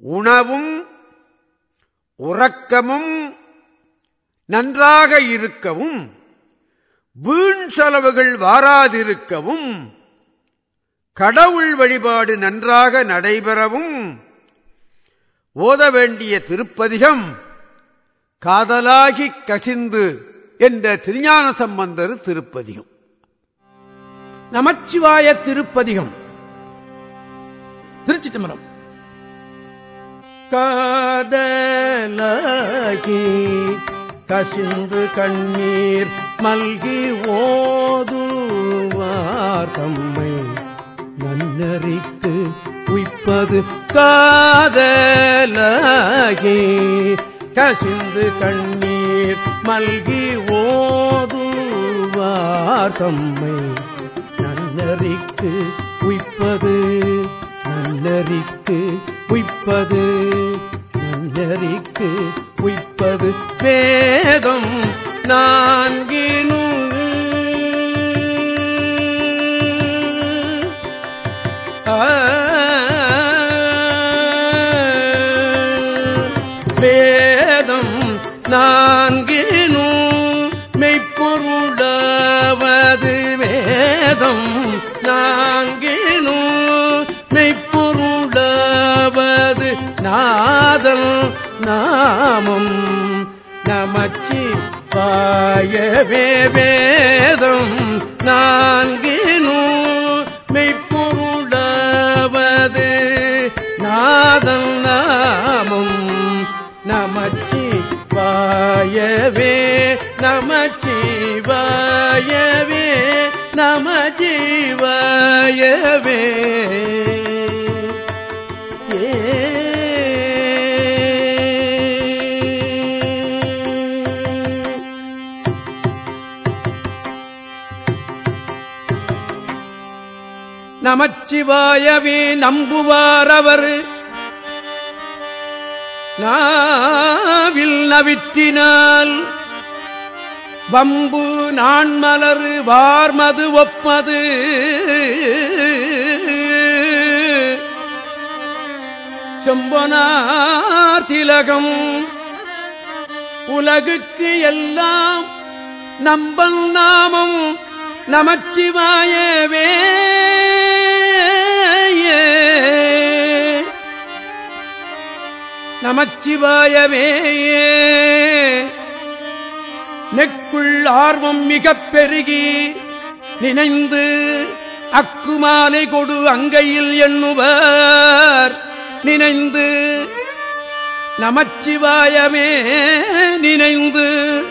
உணவும் உறக்கமும் நன்றாக இருக்கவும் வீண் செலவுகள் வாராதிருக்கவும் கடவுள் வழிபாடு நன்றாக நடைபெறவும் ஓத வேண்டிய திருப்பதிகம் காதலாகி கசிந்து என்ற திருஞான சம்பந்தர் திருப்பதிகம். நமச்சிவாய திருப்பதிகம். திருச்சி திமரம் காதலாகி கசிந்து கண்ணீர் மல்கி ஓதுவார் தம்மை. நன்னறிக்கு உய்ப்பது காதலாகி கசிந்து கண்ணீர் மல்கி ஓதுவார் தம்மை. நன்னறிக்கு உய்ப்பது நன்னறிக்கு உய்ப்பது நல்லறிக்கு உய்ப்பது வேதம் நான்கினு வேதம் நான்கினும் நாமம் நமச்சி பாயவே வேதம் நான்கினு மெய்ப்பொருளாவது. நாதம் நாமம் நமச்சி பாயவே நமச்சிவாயவே நமச்சிவாயவே. நமச்சிவாயவே நம்புவாரவர். நாவில் நவித்தினால் வம்பு நான்மலர் வார்மது ஒப்பது. செம்பொனார் திலகம் உலகுக்கு எல்லாம் நம்பல் நாமம் நமச்சிவாயவே நமச்சிவாயவே நெக்குள் ஆர்வம் மிகப் பெருகி நினைந்து அக்குமாலை கொடு அங்கையில் எண்ணுவர். நினைந்து நமச்சிவாயமே நினைந்து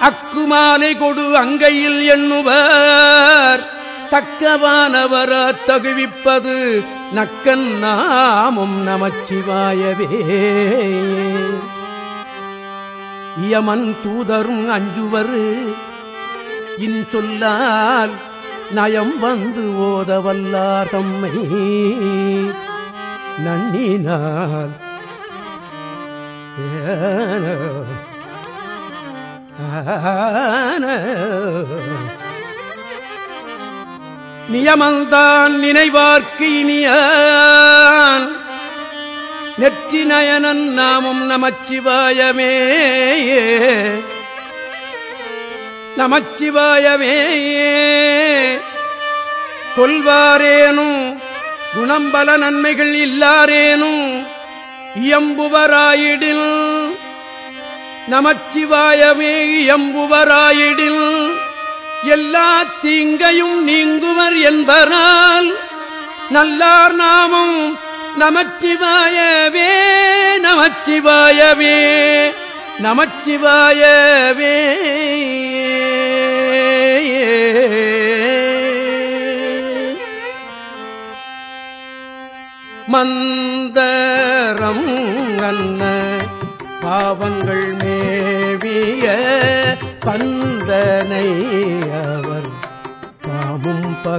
அக்குமாலை கொடு அங்கையில் எண்ணுவர். தக்கவானவர தகுவிப்பது நக்கன் நாமும் நமச்சிவாயவே. இயமன் தூதரும் அஞ்சுவர் இன்சொல்லால் நயம் வந்து ஓதவல்லார் தம்மை. நன்னினால் ஏன ஆன நியமல்தான் நினைவார்க்கு இனியான். நெற்றி நயனன் நாமும் நமச்சிவாயமே. நமச்சிவாயமே. கொல்வாரேனும் குணம்பல நன்மைகள் இல்லாரேனும் இயம்புவராயிடில். நமச்சிவாயமே இயம்புவராயிடில். எல்லா தீங்கையும் நீங்குவர் என்பனால் நல்லார் நாமும் நமச்சிவாயவே நமச்சிவாயவே நமச்சிவாயவே. மந்தரம் அன்ன பாவங்கள் மே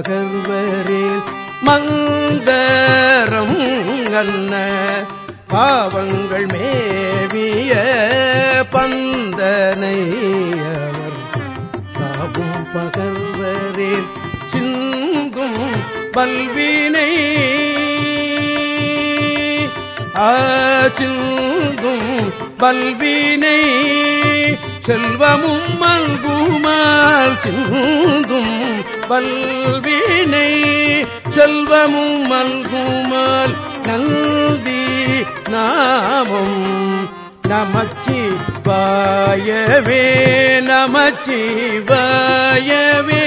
பகர்வரேல் மந்தரம் அன்ன பாவங்கள் மேவிய பந்தனை அவர் தாவும் பகர்வரேல் சிந்தும் பல்வினை ஆசிந்தும் பல்வினை செல்வமும் மல்குமால் சிந்தும் வல்வினை செல்வமும் மல்குமால் நந்தி நாமம் நமச்சி வாயவே நமச்சி வாயவே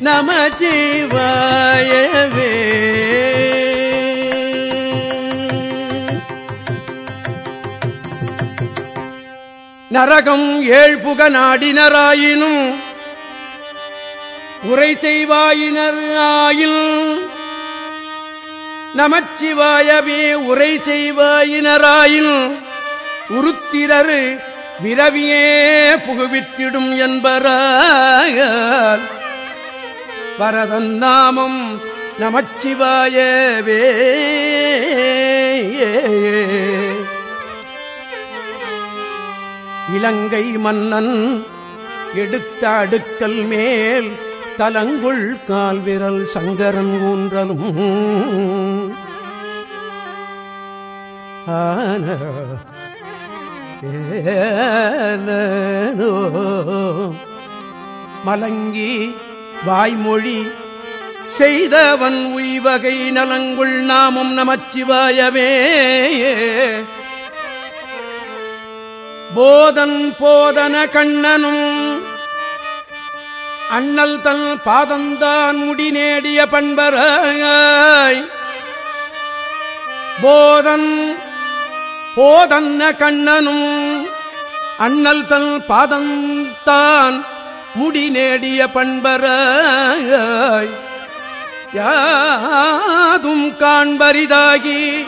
நமச்சி வாயவே நரகம் ஏழ்புக நாடினராயினும் உரை செய்வாயினர் ஆயில். நமச்சிவாயவே உரை செய்வாயினராயில் உருத்திரரு விரவியே புகுவித்திடும் என்பராயால். பரதன் நாமம் நமச்சிவாயவே. இலங்கை மன்னன் எடுத்த அடுக்கல் மேல் தலங்குள் கால்விரல் சங்கரன் ஊன்றலும். ஆன மலங்கி வாய்மொழி செய்தவன் உய்வகை நலங்குள் நாமும் நமச்சிவாயவே. போதன் போதன கண்ணனும் அண்ணல் தன் பாதந்தான் முடி நேடிய பண்பராய். போதன் போதன்ன கண்ணனும் அண்ணல் தன் பாதந்தான் முடி நேடிய பண்பராய். யாதும் காண்பரிதாகி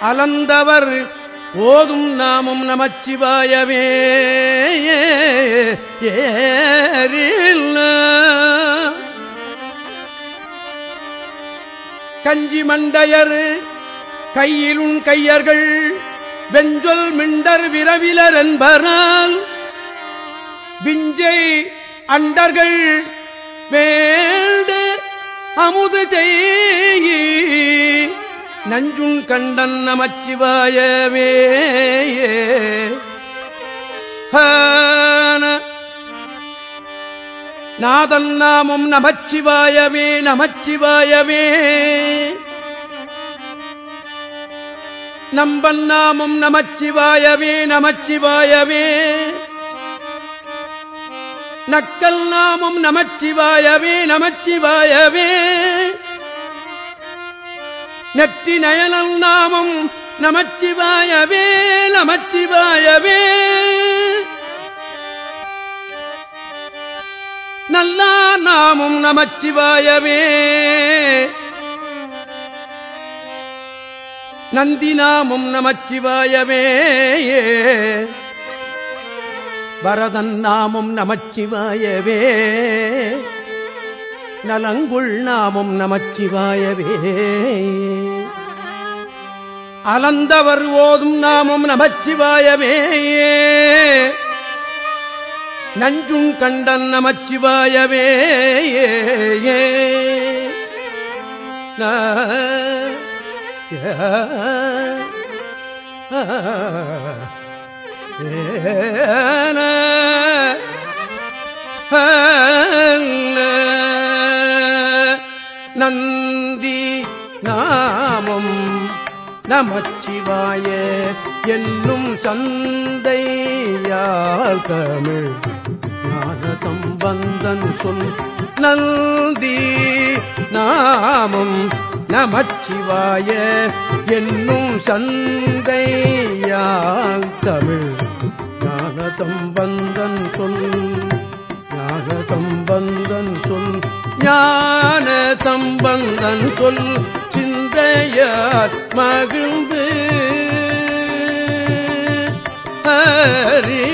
அலந்தவர் ஓதும் நாமும் நமச்சிவாயவே. ஏறில் கஞ்சி மண்டையர் கையிலுன் கையர்கள் வெஞ்சொல் மிண்டர் விரவிலர் என்பரால் விஞ்சை அண்டர்கள் வேண்டு அமுது செய் நஞ்சும் கண்டன் நமச்சிவாயவே. நாதன் நாமம் நமச்சிவாயவே நமச்சிவாயவே. நம்பன் நாமும் நமச்சிவாயவே நமச்சிவாயவே. நக்கல் நாமும் நமச்சிவாயவே நமச்சிவாயவே. நெற்றி நயனல் நாமம் நமச்சிவாயவே நமச்சிவாயவே. நல்லா நாமும் நமச்சிவாயவே. நந்தி நாமும் நமச்சிவாயவே. வரதன் நாமும் நமச்சிவாயவே. நலங்குள் நாமும் நமச்சிவாயவே அலந்தவர் ஓதும் நாமும் நமச்சிவாயவே நஞ்சும் கண்டன் நமச்சிவாயவே ஏ நமச்சிவாய என்னும் சந்தையால் தமிழ். ஞானதம் வந்தன் சொல் நந்தி நாமம் நமச்சிவாய என்னும் சந்தையால் தமிழ். ஞானதம் வந்தன் சொல் ஞான சம்பந்தன் சொல் ஞான தம்பந்தன் சொல் சிந்தையார் மகிழ்ந்து ஹரி.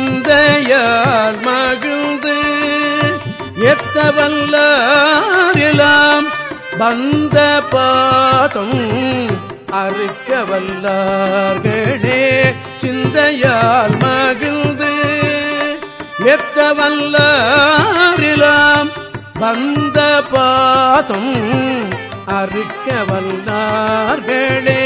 சிந்தையார் மகிழ்ந்து எத்தவல்லாம் வந்த பாதம் அறுக்க வல்லார்களே சிந்தையால் மகிழ்ந்து வல்லாரிலாம் வந்த பாதம் அறுக்க வல்லார்களே.